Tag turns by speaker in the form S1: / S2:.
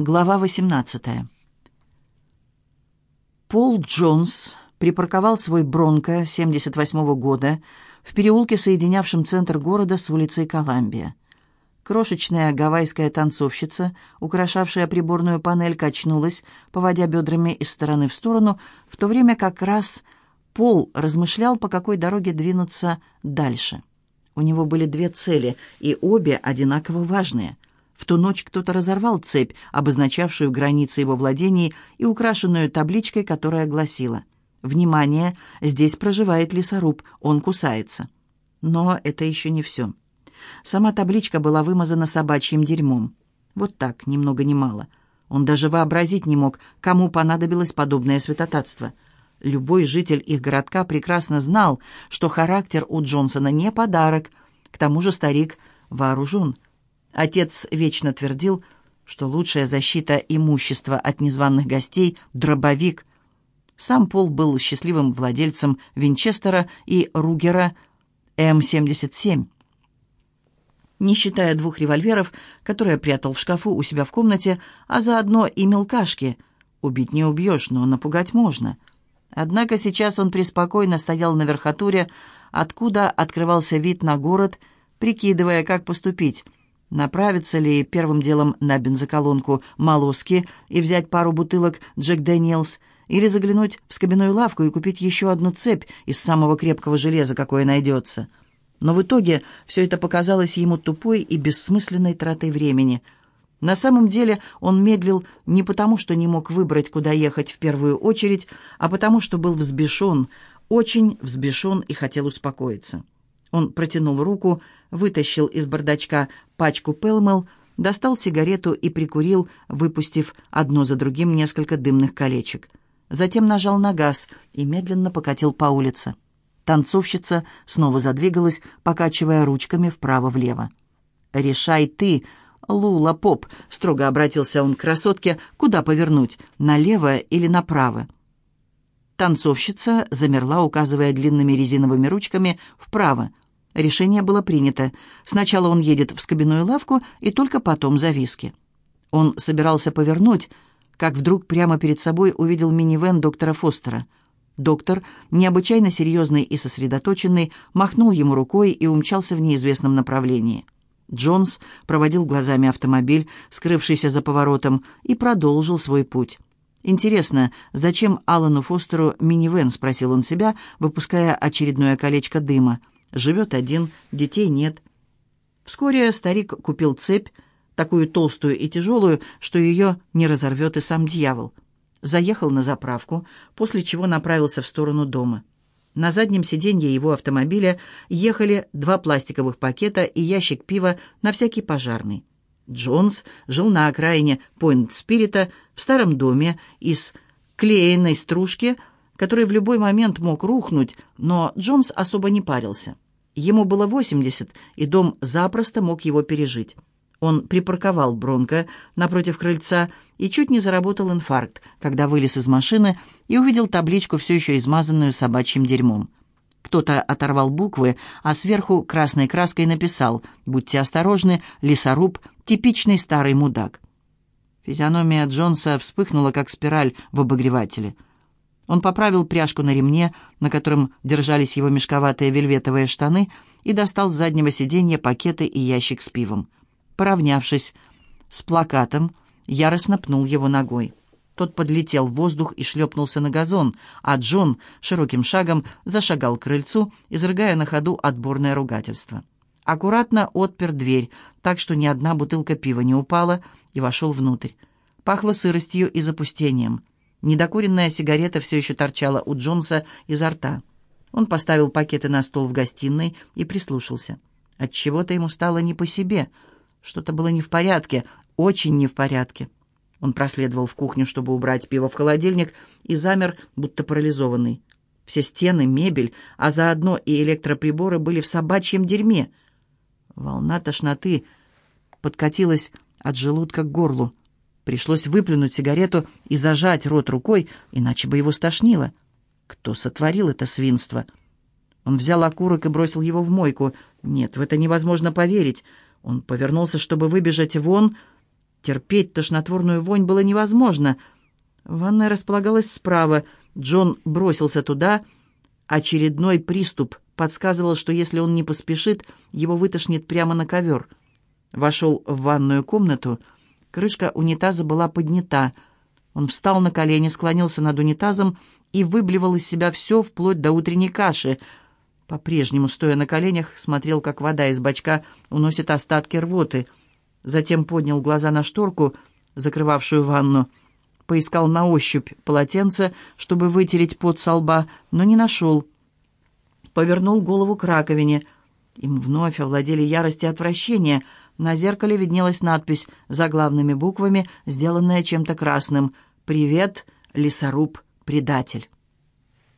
S1: Глава 18. Пол Джонс припарковал свой «Бронко» 78 -го года в переулке, соединявшем центр города с улицей Коламбия. Крошечная гавайская танцовщица, украшавшая приборную панель, качнулась, поводя бедрами из стороны в сторону, в то время как раз Пол размышлял, по какой дороге двинуться дальше. У него были две цели, и обе одинаково важные — в ту ночь кто-то разорвал цепь, обозначавшую границы его владений и украшенную табличкой, которая гласила «Внимание! Здесь проживает лесоруб, он кусается». Но это еще не все. Сама табличка была вымазана собачьим дерьмом. Вот так, ни много ни мало. Он даже вообразить не мог, кому понадобилось подобное святотатство. Любой житель их городка прекрасно знал, что характер у Джонсона не подарок. К тому же старик вооружен – Отец вечно твердил, что лучшая защита имущества от незваных гостей – дробовик. Сам Пол был счастливым владельцем Винчестера и Ругера М-77. Не считая двух револьверов, которые прятал в шкафу у себя в комнате, а заодно и мелкашки. Убить не убьешь, но напугать можно. Однако сейчас он преспокойно стоял на верхотуре, откуда открывался вид на город, прикидывая, как поступить – Направиться ли первым делом на бензоколонку «Молоски» и взять пару бутылок «Джек Дэниелс», или заглянуть в скобяную лавку и купить еще одну цепь из самого крепкого железа, какое найдется. Но в итоге все это показалось ему тупой и бессмысленной тратой времени. На самом деле он медлил не потому, что не мог выбрать, куда ехать в первую очередь, а потому, что был взбешен, очень взбешен и хотел успокоиться. Он протянул руку, вытащил из бардачка пачку Пелмел, достал сигарету и прикурил, выпустив одно за другим несколько дымных колечек. Затем нажал на газ и медленно покатил по улице. Танцовщица снова задвигалась, покачивая ручками вправо-влево. «Решай ты, Лула Поп», — строго обратился он к красотке, — «куда повернуть, налево или направо?» Танцовщица замерла, указывая длинными резиновыми ручками вправо. Решение было принято. Сначала он едет в скобяную лавку и только потом за виски. Он собирался повернуть, как вдруг прямо перед собой увидел минивэн доктора Фостера. Доктор, необычайно серьезный и сосредоточенный, махнул ему рукой и умчался в неизвестном направлении. Джонс проводил глазами автомобиль, скрывшийся за поворотом, и продолжил свой путь. «Интересно, зачем Алану Фостеру минивэн?» — спросил он себя, выпуская очередное колечко дыма — живет один, детей нет. Вскоре старик купил цепь, такую толстую и тяжелую, что ее не разорвет и сам дьявол. Заехал на заправку, после чего направился в сторону дома. На заднем сиденье его автомобиля ехали два пластиковых пакета и ящик пива на всякий пожарный. Джонс жил на окраине Пойнт-Спирита в старом доме из клеенной стружки, который в любой момент мог рухнуть, но Джонс особо не парился. Ему было 80, и дом запросто мог его пережить. Он припарковал Бронко напротив крыльца и чуть не заработал инфаркт, когда вылез из машины и увидел табличку, все еще измазанную собачьим дерьмом. Кто-то оторвал буквы, а сверху красной краской написал «Будьте осторожны, лесоруб, типичный старый мудак». Физиономия Джонса вспыхнула, как спираль в обогревателе – он поправил пряжку на ремне, на котором держались его мешковатые вельветовые штаны, и достал с заднего сиденья пакеты и ящик с пивом. Поравнявшись с плакатом, яростно пнул его ногой. Тот подлетел в воздух и шлепнулся на газон, а Джон широким шагом зашагал к крыльцу, изрыгая на ходу отборное ругательство. Аккуратно отпер дверь, так что ни одна бутылка пива не упала, и вошел внутрь. Пахло сыростью и запустением. Недокуренная сигарета все еще торчала у Джонса изо рта. Он поставил пакеты на стол в гостиной и прислушался. От чего то ему стало не по себе. Что-то было не в порядке, очень не в порядке. Он проследовал в кухню, чтобы убрать пиво в холодильник, и замер, будто парализованный. Все стены, мебель, а заодно и электроприборы были в собачьем дерьме. Волна тошноты подкатилась от желудка к горлу. Пришлось выплюнуть сигарету и зажать рот рукой, иначе бы его стошнило. Кто сотворил это свинство? Он взял окурок и бросил его в мойку. Нет, в это невозможно поверить. Он повернулся, чтобы выбежать вон, Терпеть тошнотворную вонь было невозможно. Ванная располагалась справа. Джон бросился туда. Очередной приступ подсказывал, что если он не поспешит, его вытошнит прямо на ковер. Вошел в ванную комнату. Крышка унитаза была поднята. Он встал на колени, склонился над унитазом и выблевал из себя все, вплоть до утренней каши. По-прежнему, стоя на коленях, смотрел, как вода из бачка уносит остатки рвоты — Затем поднял глаза на шторку, закрывавшую ванну. Поискал на ощупь полотенце, чтобы вытереть пот со лба, но не нашел. Повернул голову к раковине. Им вновь овладели ярости и отвращение. На зеркале виднелась надпись заглавными буквами, сделанная чем-то красным. «Привет, лесоруб, предатель».